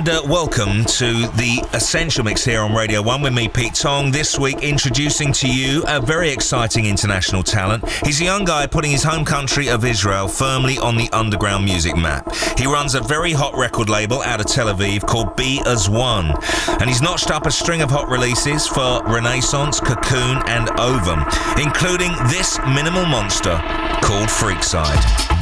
And uh, welcome to the Essential Mix here on Radio 1 with me, Pete Tong. This week, introducing to you a very exciting international talent. He's a young guy putting his home country of Israel firmly on the underground music map. He runs a very hot record label out of Tel Aviv called Be As One, and he's notched up a string of hot releases for Renaissance, Cocoon, and Ovum, including this minimal monster called Freakside.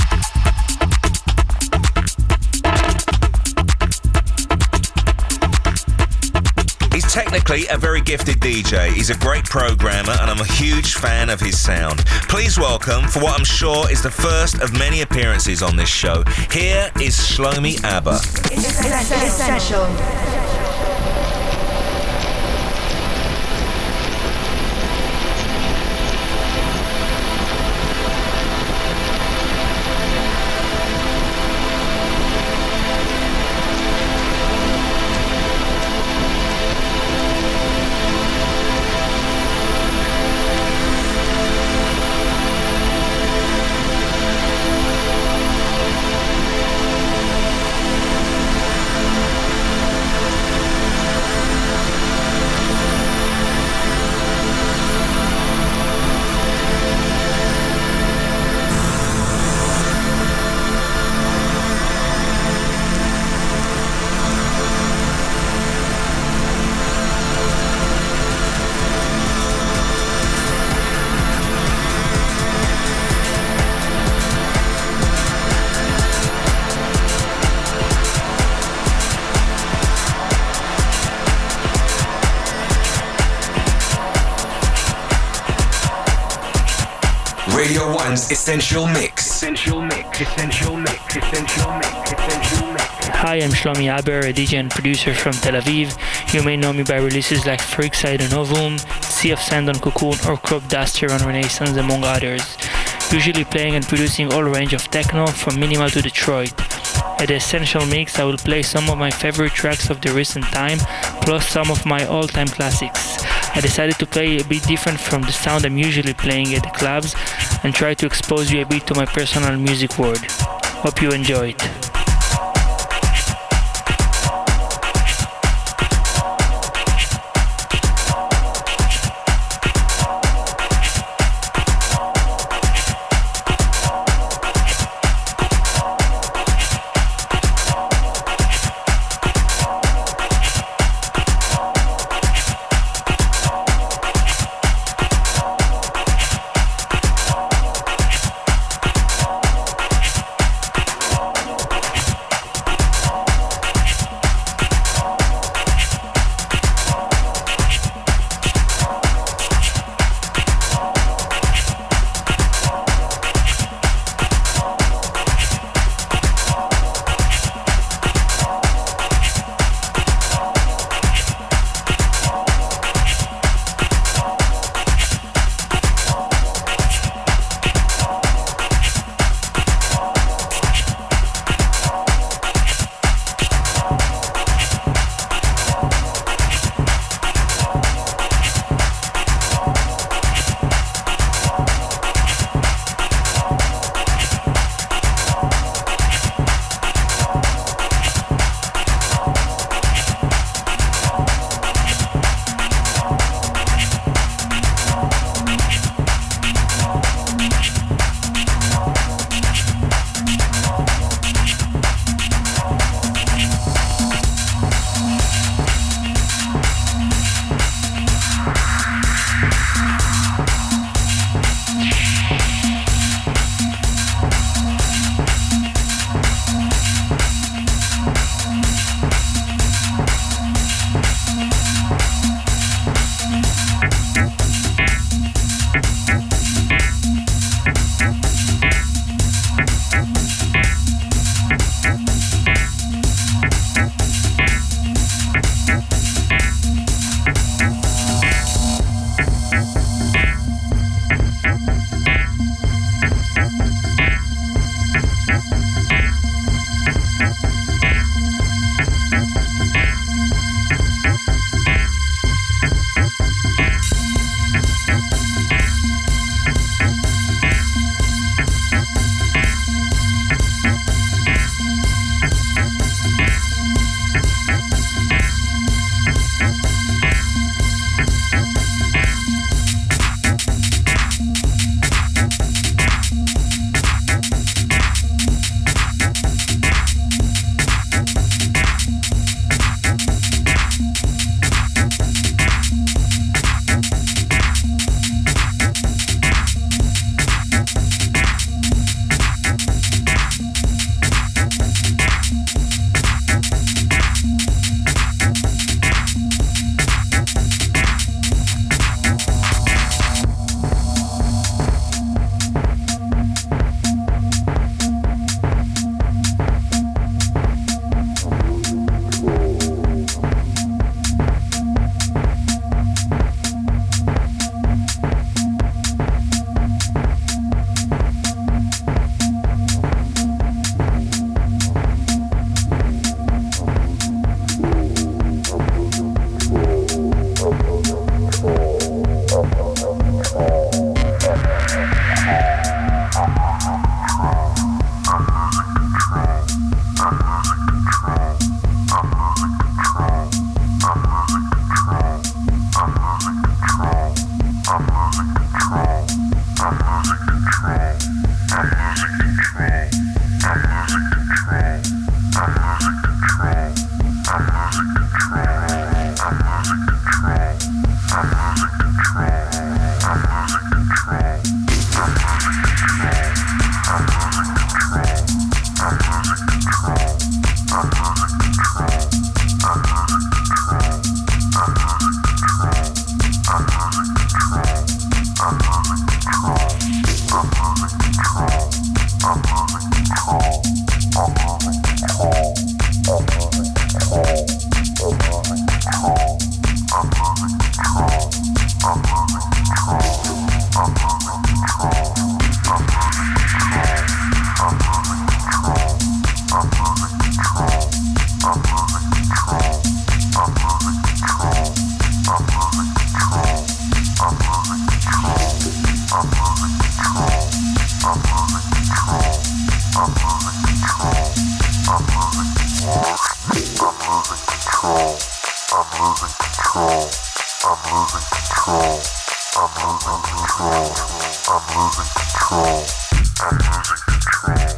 Technically a very gifted DJ. He's a great programmer, and I'm a huge fan of his sound. Please welcome, for what I'm sure is the first of many appearances on this show, here is Shlomi Aber. Essential. Essential Mix. Essential Mix. Essential Mix. Essential Mix. Essential Mix. Hi, I'm Shlomi Aber, a DJ and producer from Tel Aviv. You may know me by releases like Freakside on Ovum, Sea of Sand on Cocoon, or Crop Duster on Renaissance, among others. Usually playing and producing all range of techno from minimal to Detroit. At the Essential Mix, I will play some of my favorite tracks of the recent time, plus some of my all-time classics. I decided to play a bit different from the sound I'm usually playing at the clubs and try to expose you a bit to my personal music world. Hope you enjoy it. I'm losing control. I'm losing control. I'm losing control. I'm losing control. I'm losing control.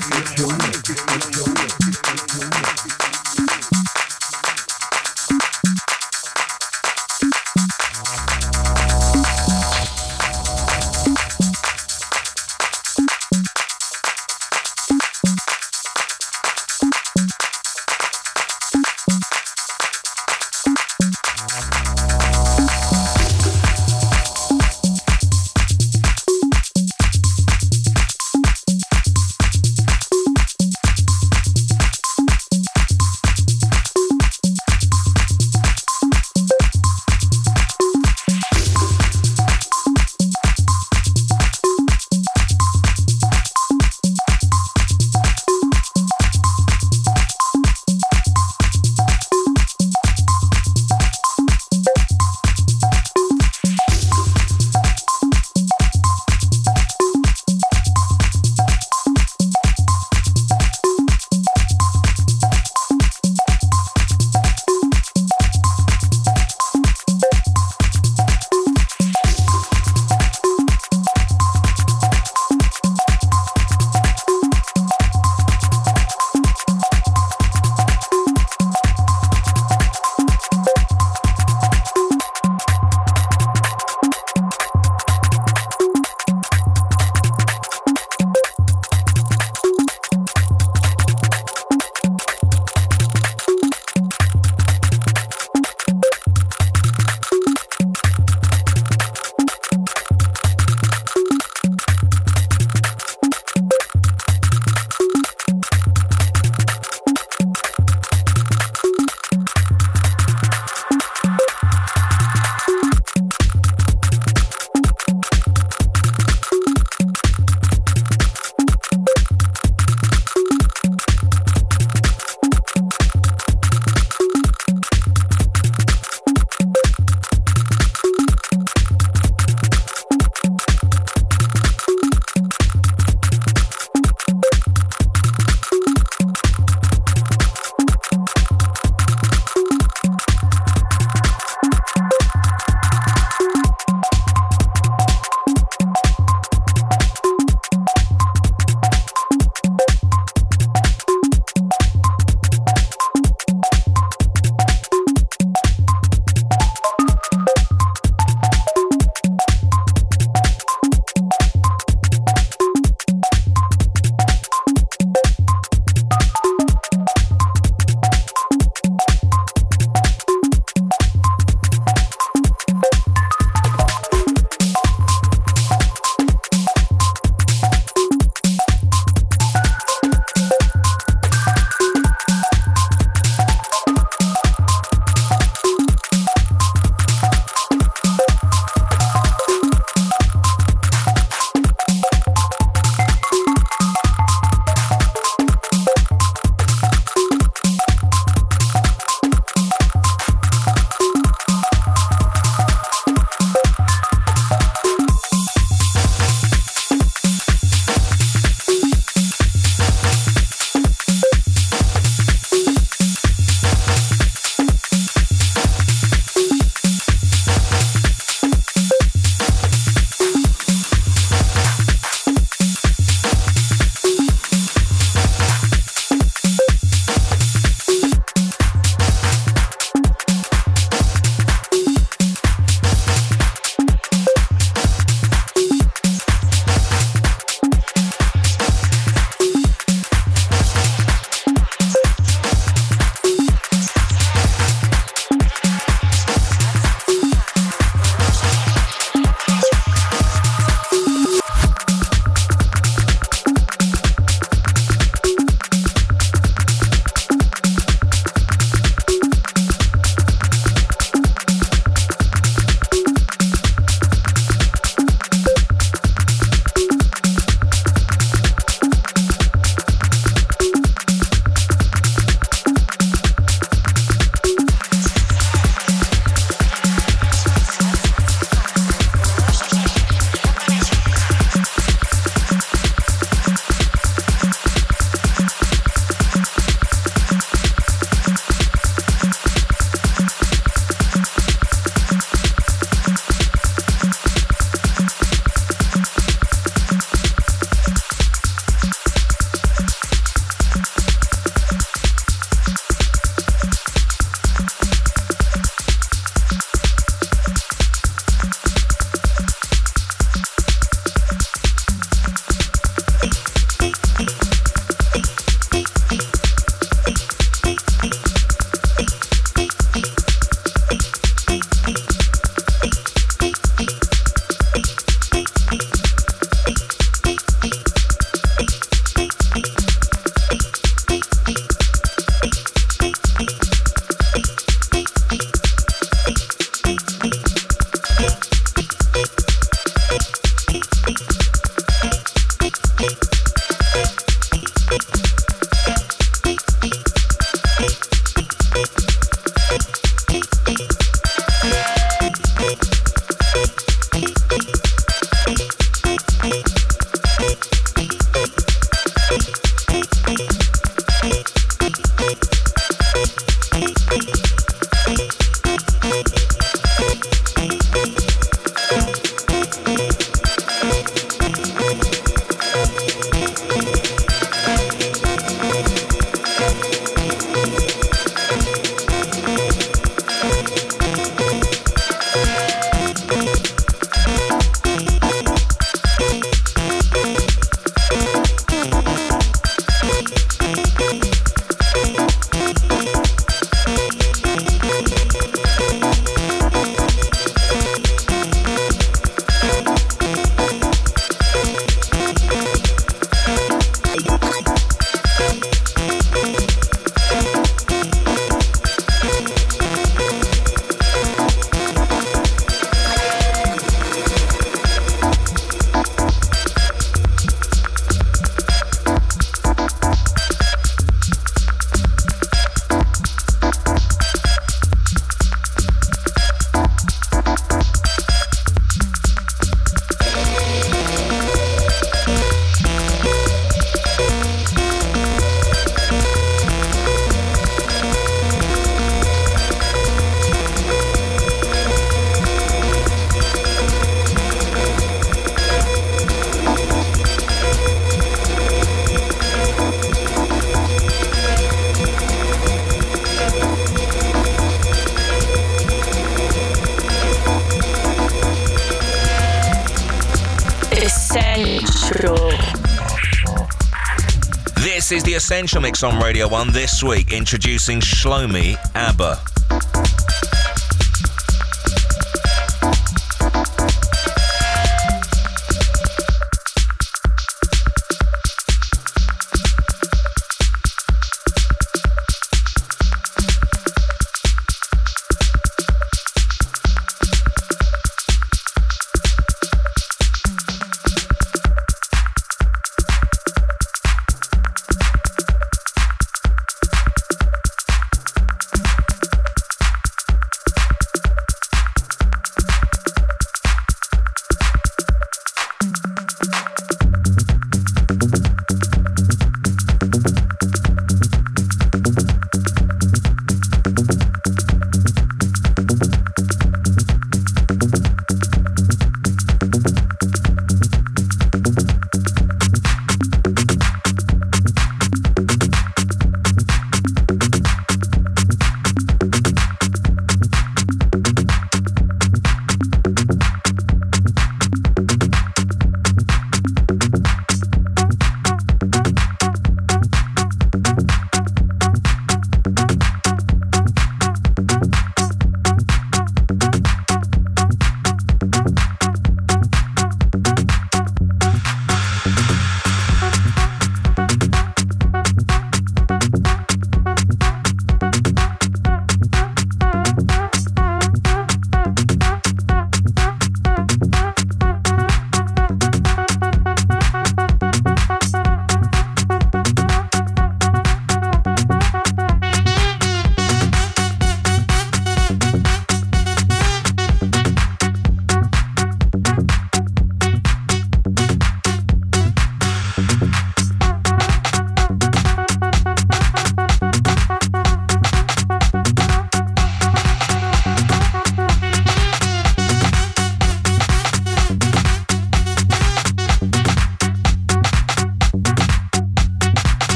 The Essential Mix on Radio 1 this week, introducing Shlomi Aber.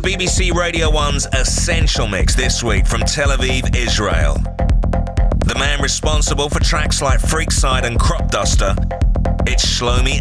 To BBC Radio 1's Essential Mix this week from Tel Aviv, Israel. The man responsible for tracks like Freakside and Crop Duster, it's Shlomi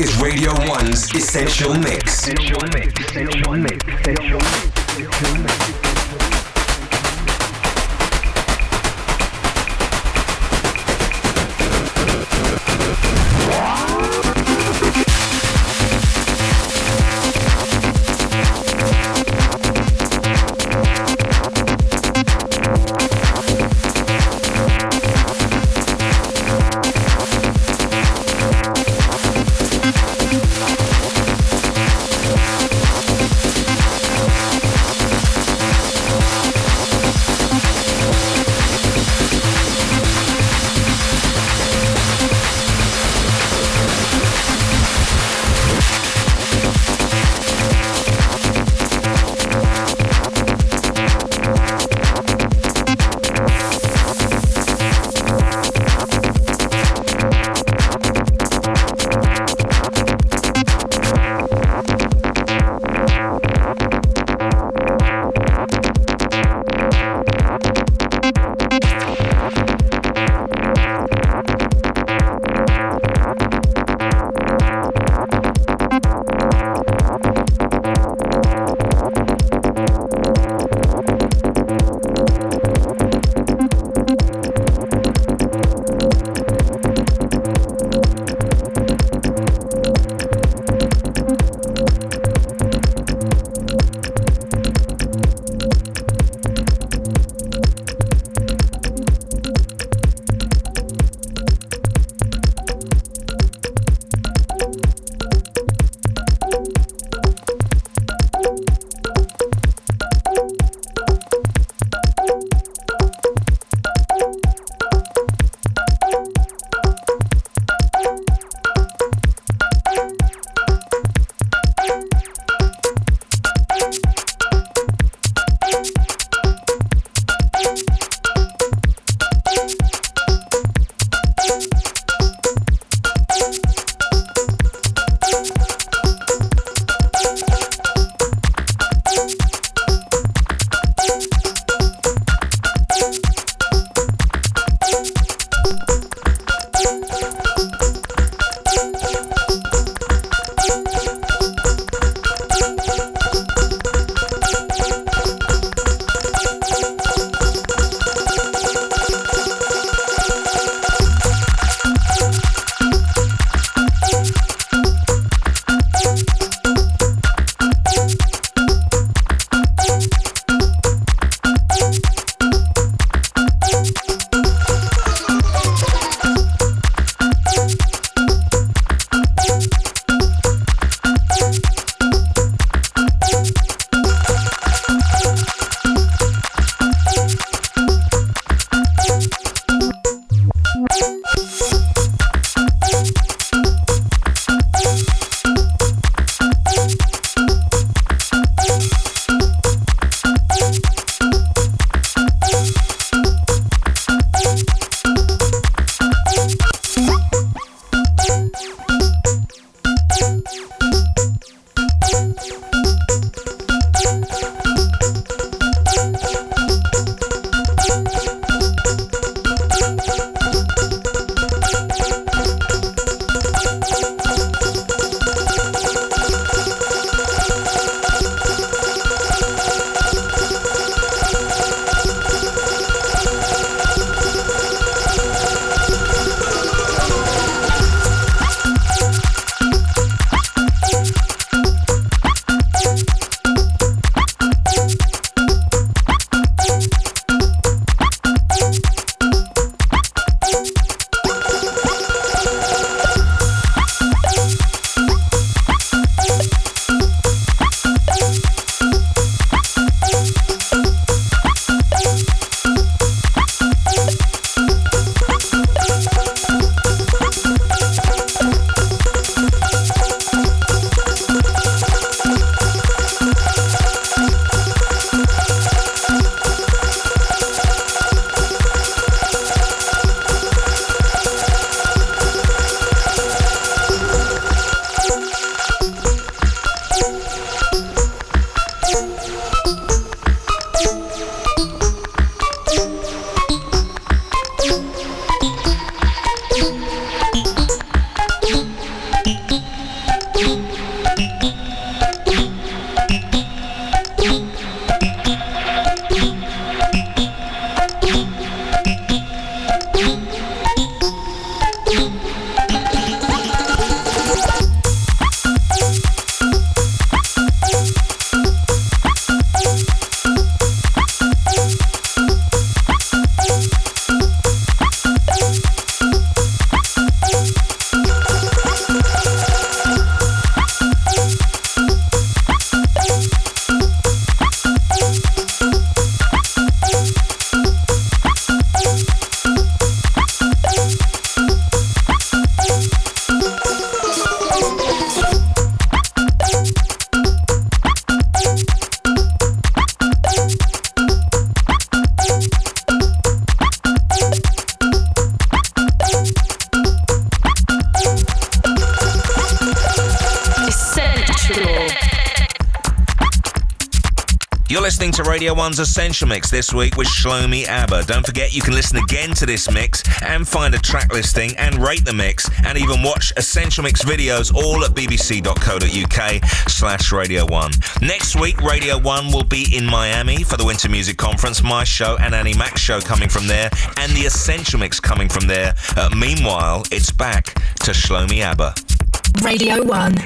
is Radio 1's Essential Mix. Essential Mix. Essential Mix. Essential Mix. Essential Mix. Radio 1's Essential Mix this week with Shlomi Aber. Don't forget you can listen again to this mix and find a track listing and rate the mix and even watch Essential Mix videos all at bbc.co.uk slash Radio 1. Next week, Radio 1 will be in Miami for the Winter Music Conference. My show and Annie Mac's show coming from there and the Essential Mix coming from there. Uh, meanwhile, it's back to Shlomi Aber. Radio 1.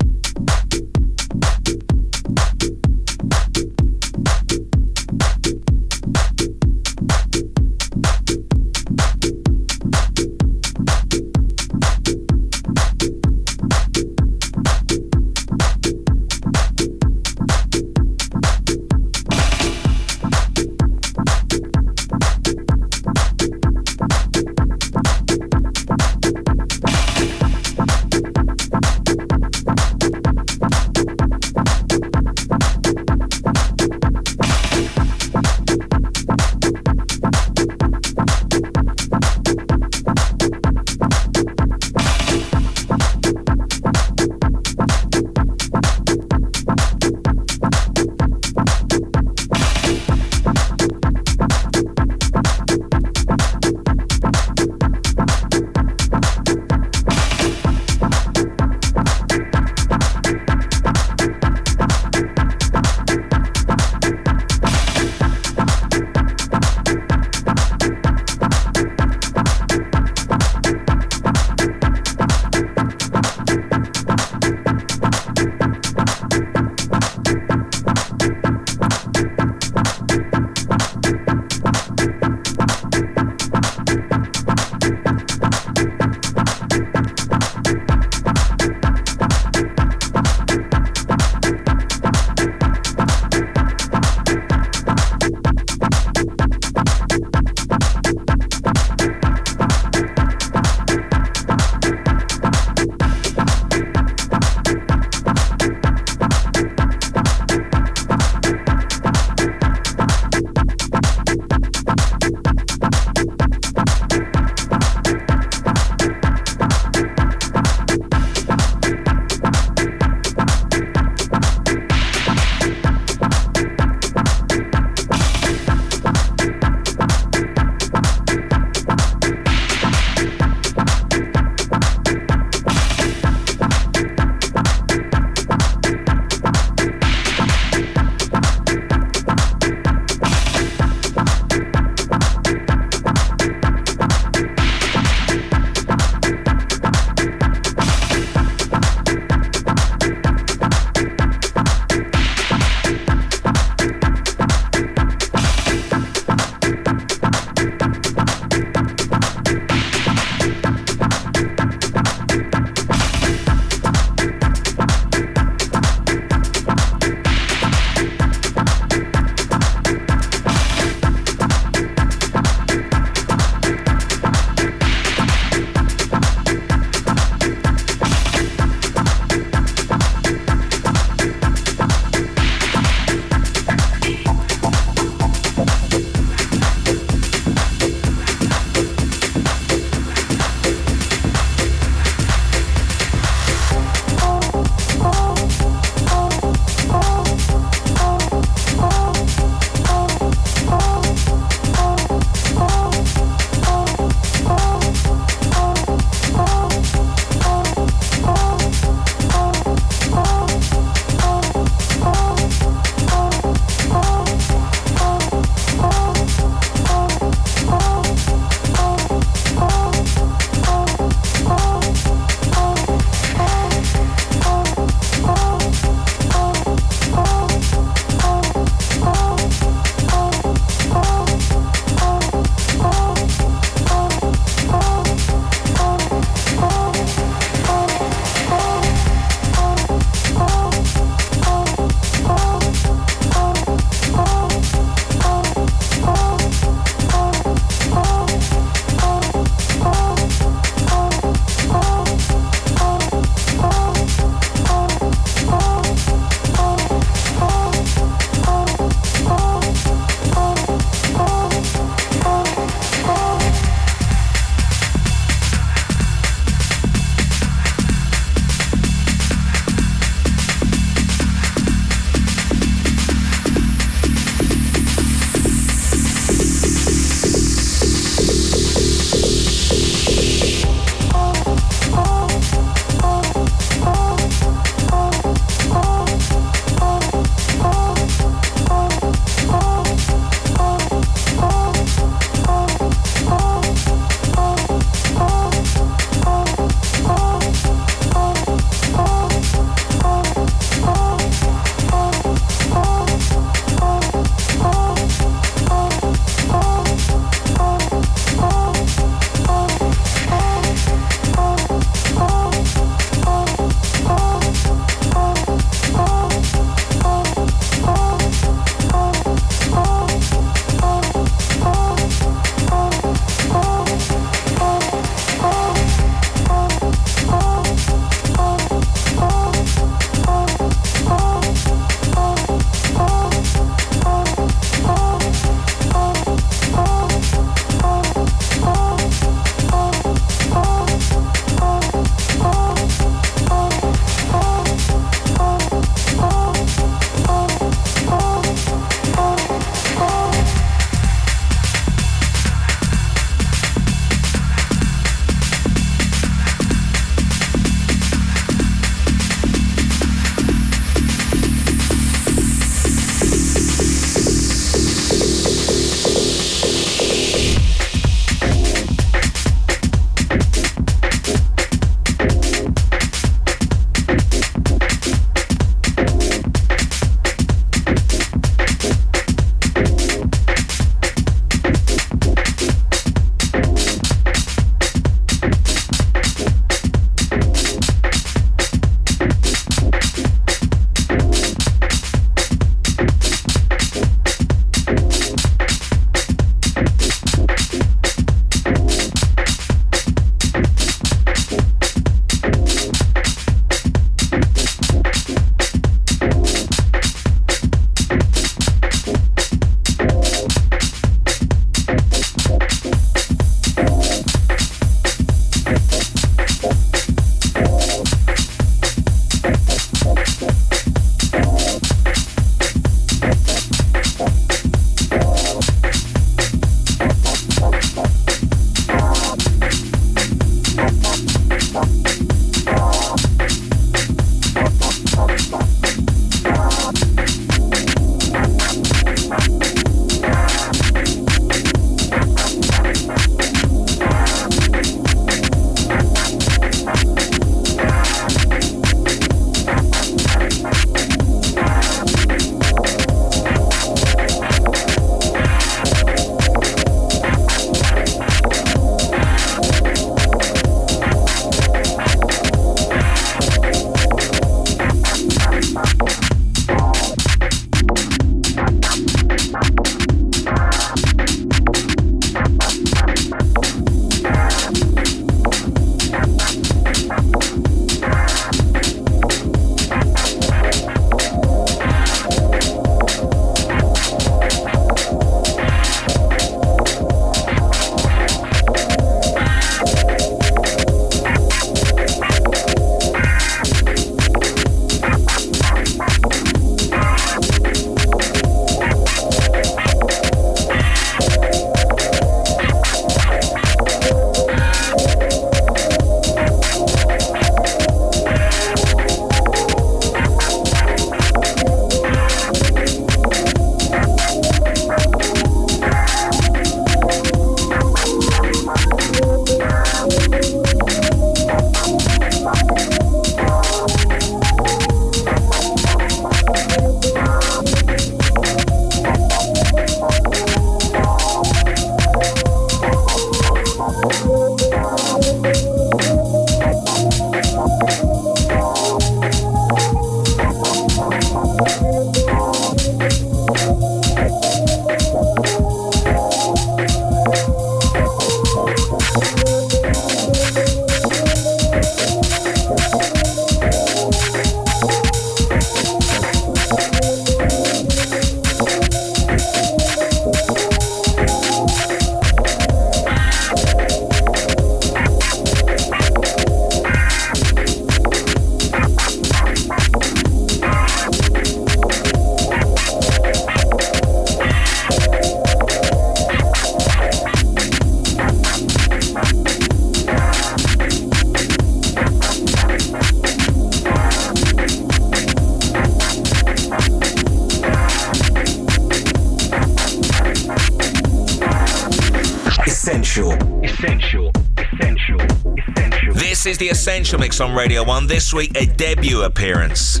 Is the Essential Mix on Radio 1. This week, a debut appearance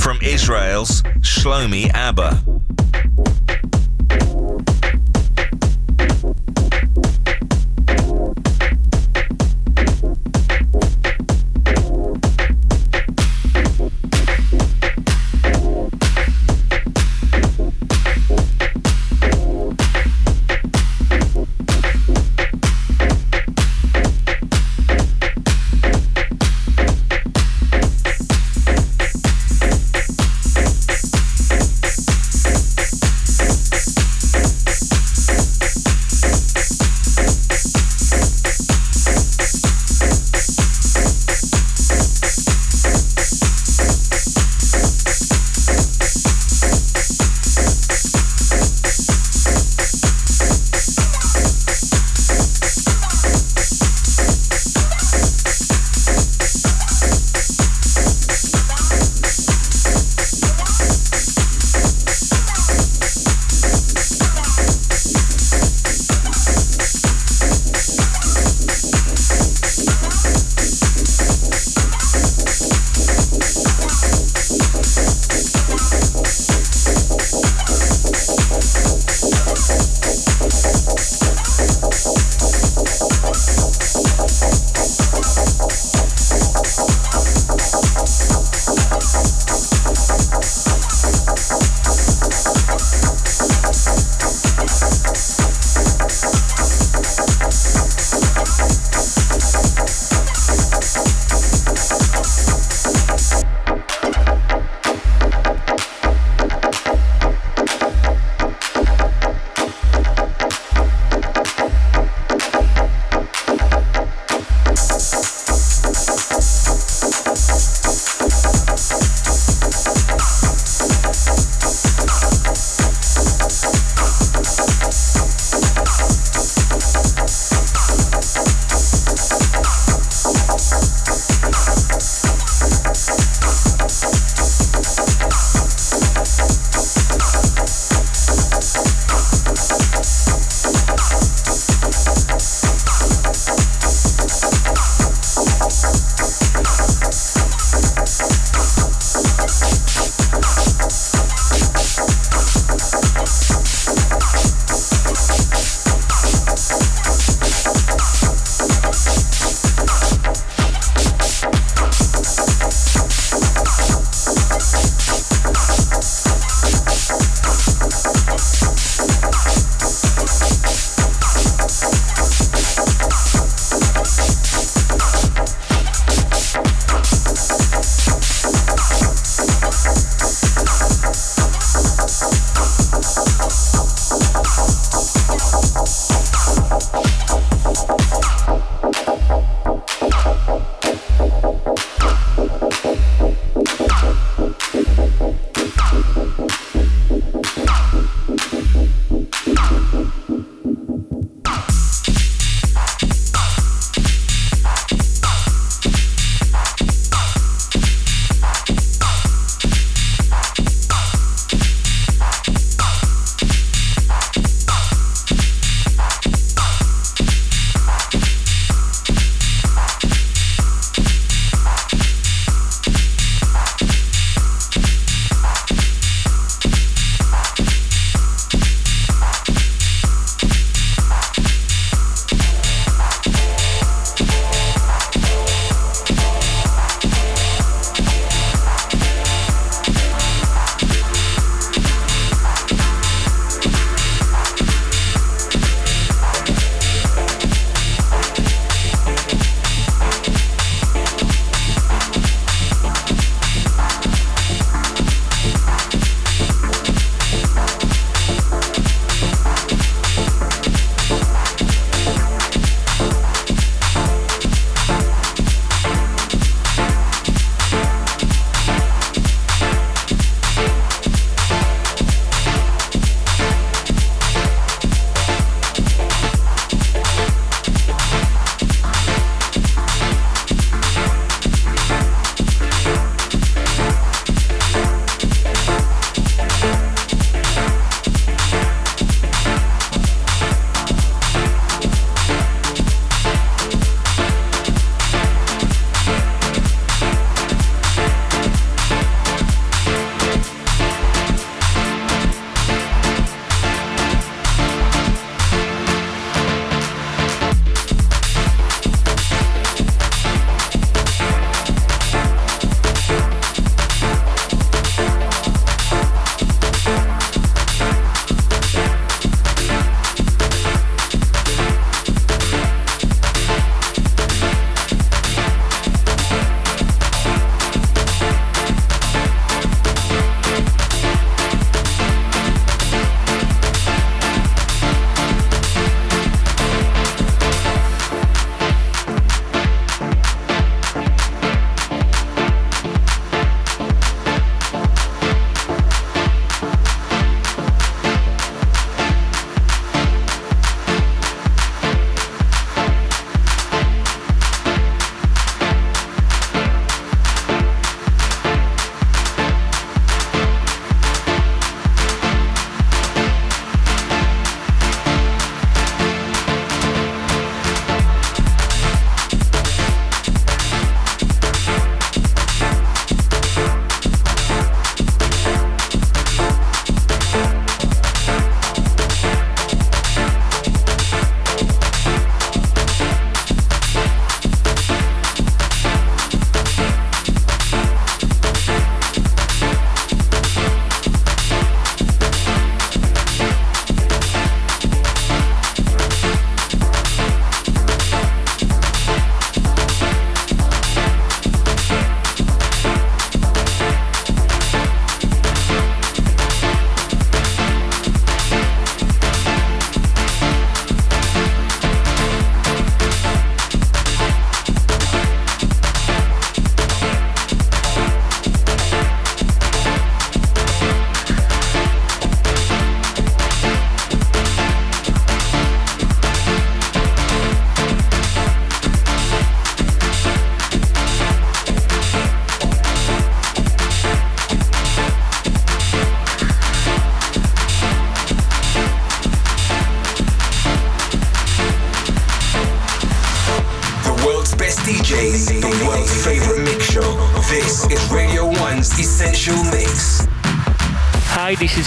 from Israel's Shlomi Aber.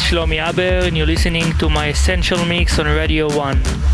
Shlomi Aber, and you're listening to my Essential Mix on Radio 1.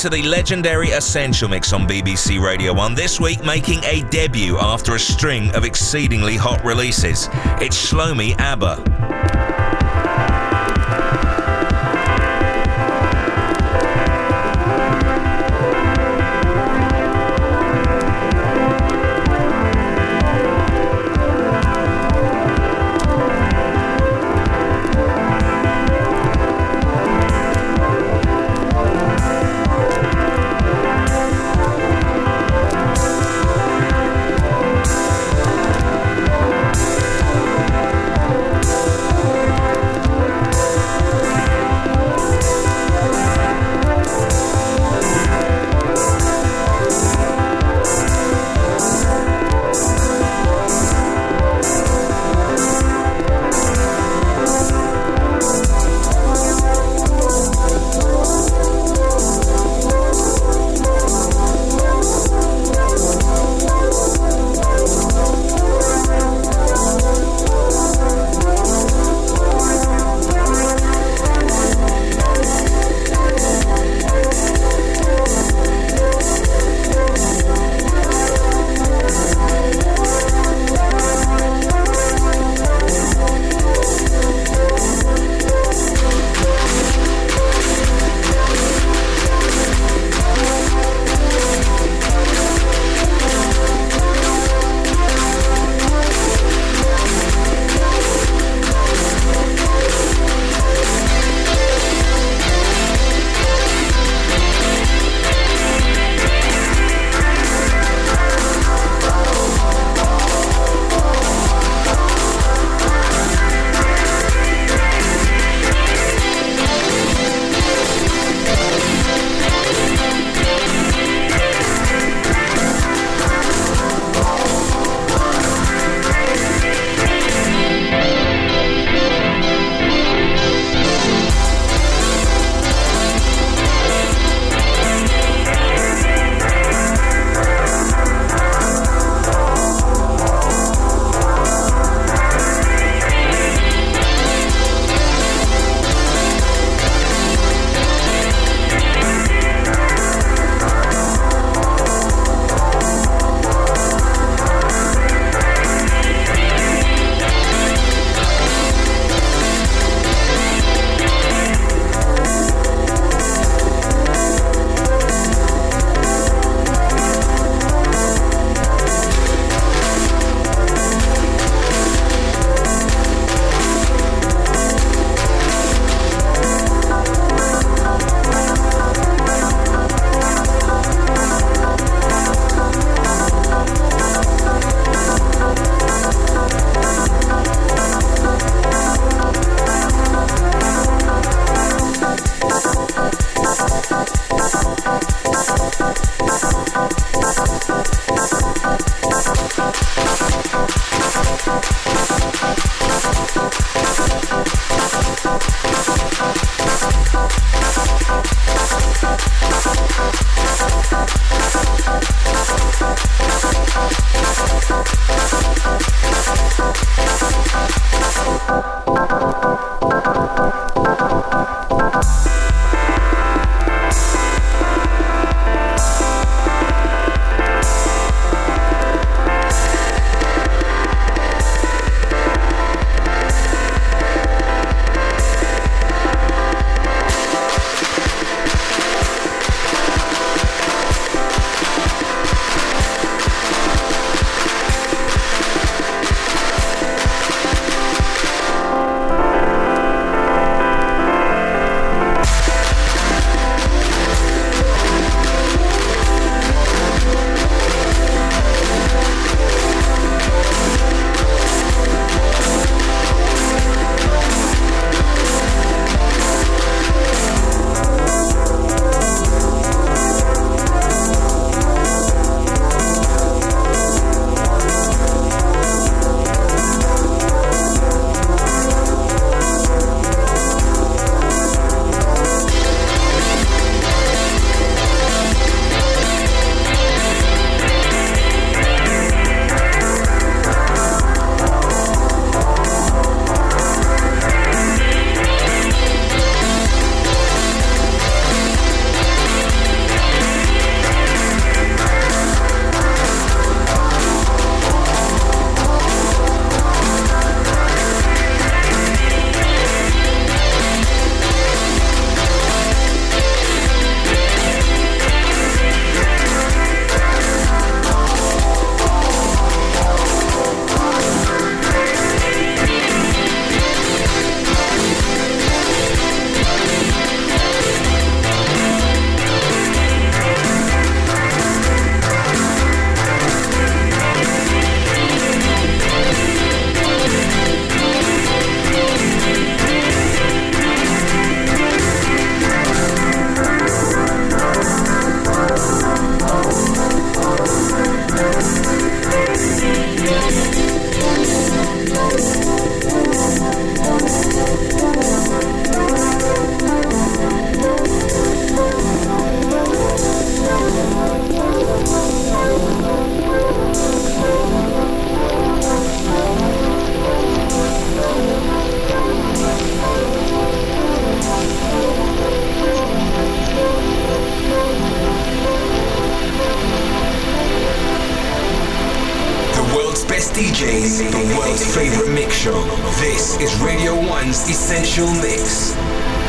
To the legendary Essential Mix on BBC Radio 1, this week making a debut after a string of exceedingly hot releases. It's Shlomi Aber. Essential Mix.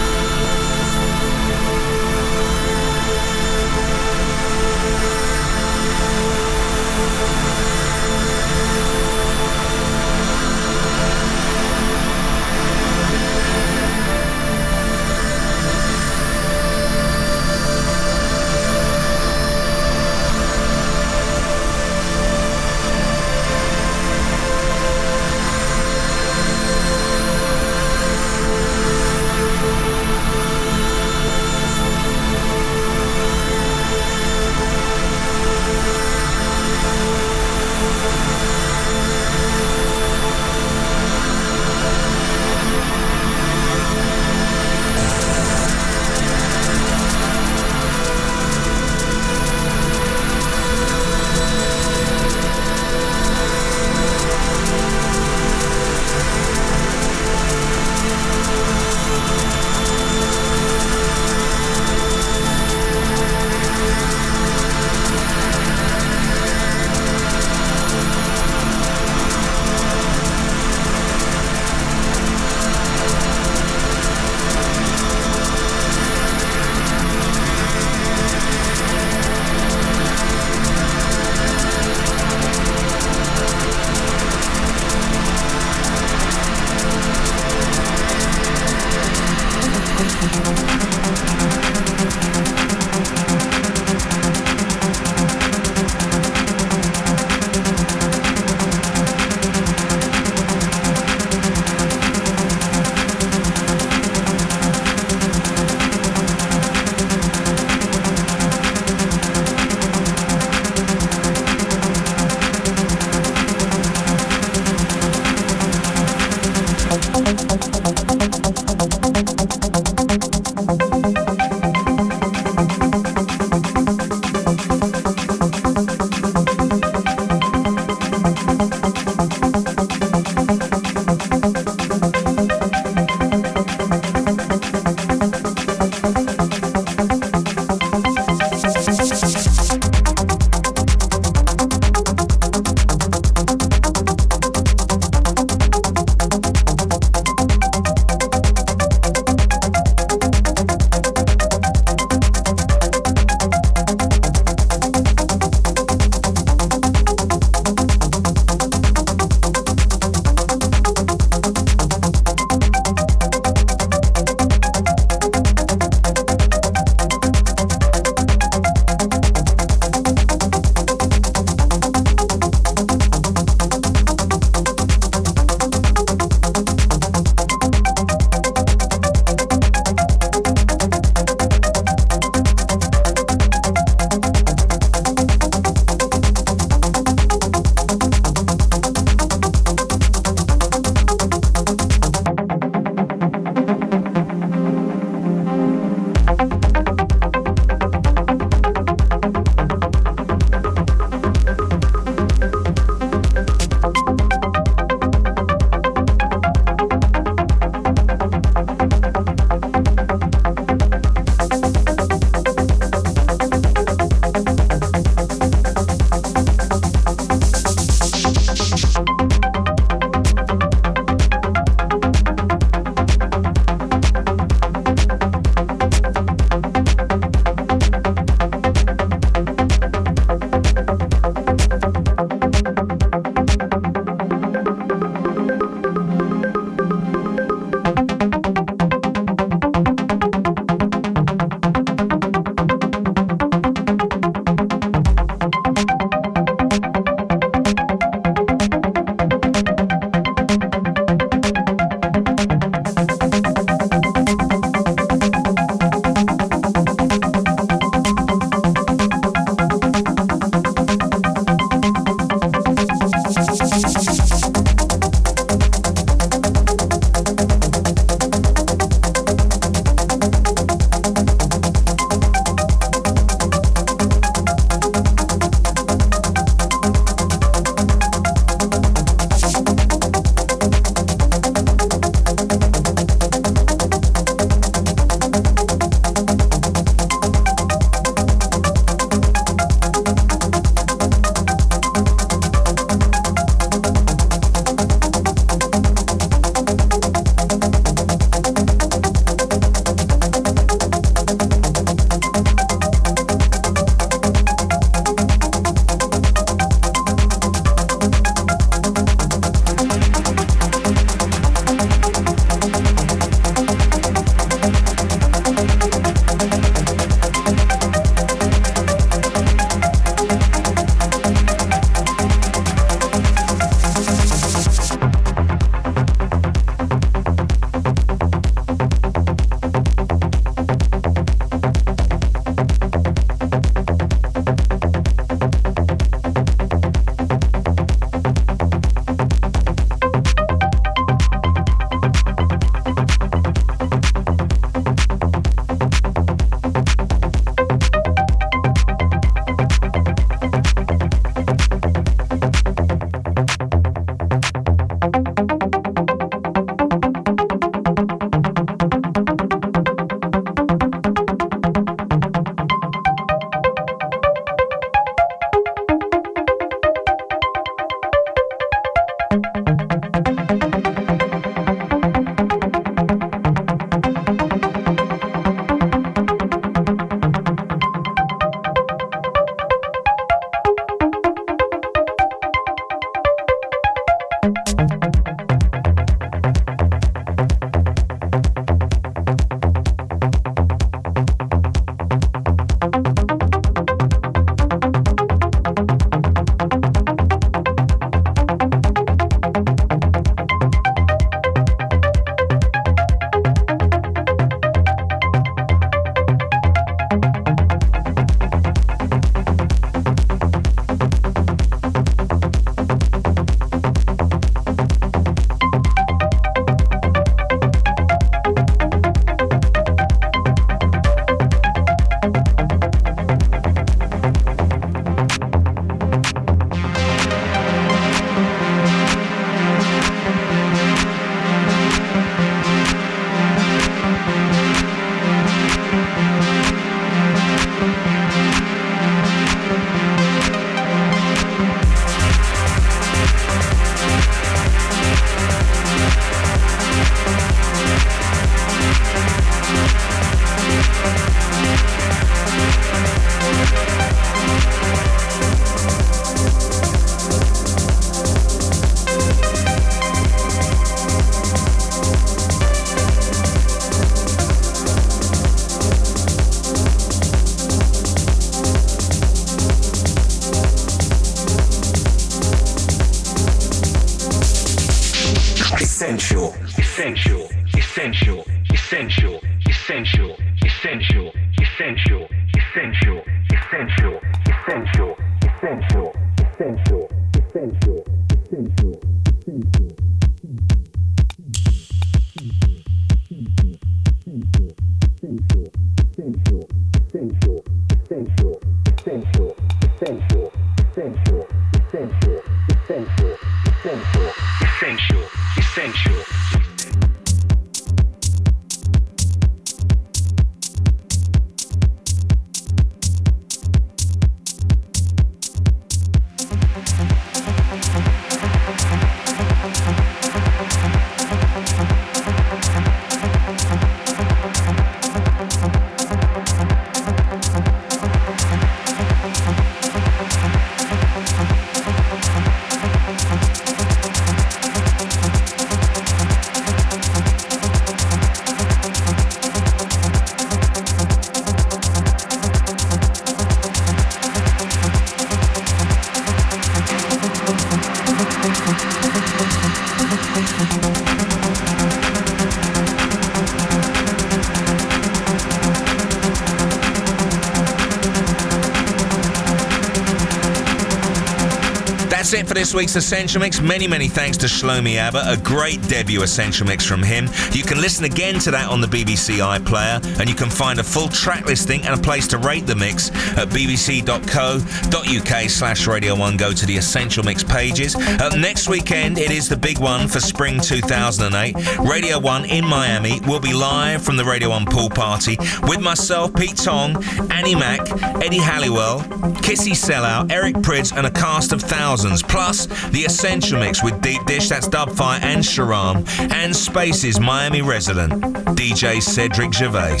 This week's Essential Mix. Many, many thanks to Shlomi Aber. A great debut Essential Mix from him. You can listen again to that on the BBC iPlayer, and you can find a full track listing and a place to rate the mix at bbc.co.uk slash Radio 1. Go to the Essential Mix pages. Uh, next weekend, it is the big one for spring 2008. Radio 1 in Miami will be live from the Radio 1 pool party with myself, Pete Tong, Annie Mac, Eddie Halliwell, Kissy Sellout, Eric Prydz, and a cast of thousands plus the Essential Mix with Deep Dish, that's Dubfire and Sharam, and Spaces Miami resident, DJ Cedric Gervais.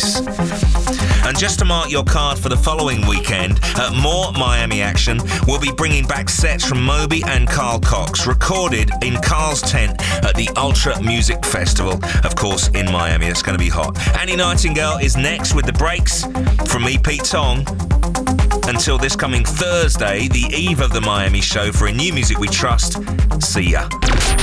And just to mark your card for the following weekend, uh, more Miami action, we'll be bringing back sets from Moby and Carl Cox, recorded in Carl's tent at the Ultra Music Festival, of course, in Miami. It's going to be hot. Annie Nightingale is next with the breaks from me, Pete Tong until this coming Thursday, the eve of the Miami show for a new music we trust. See ya.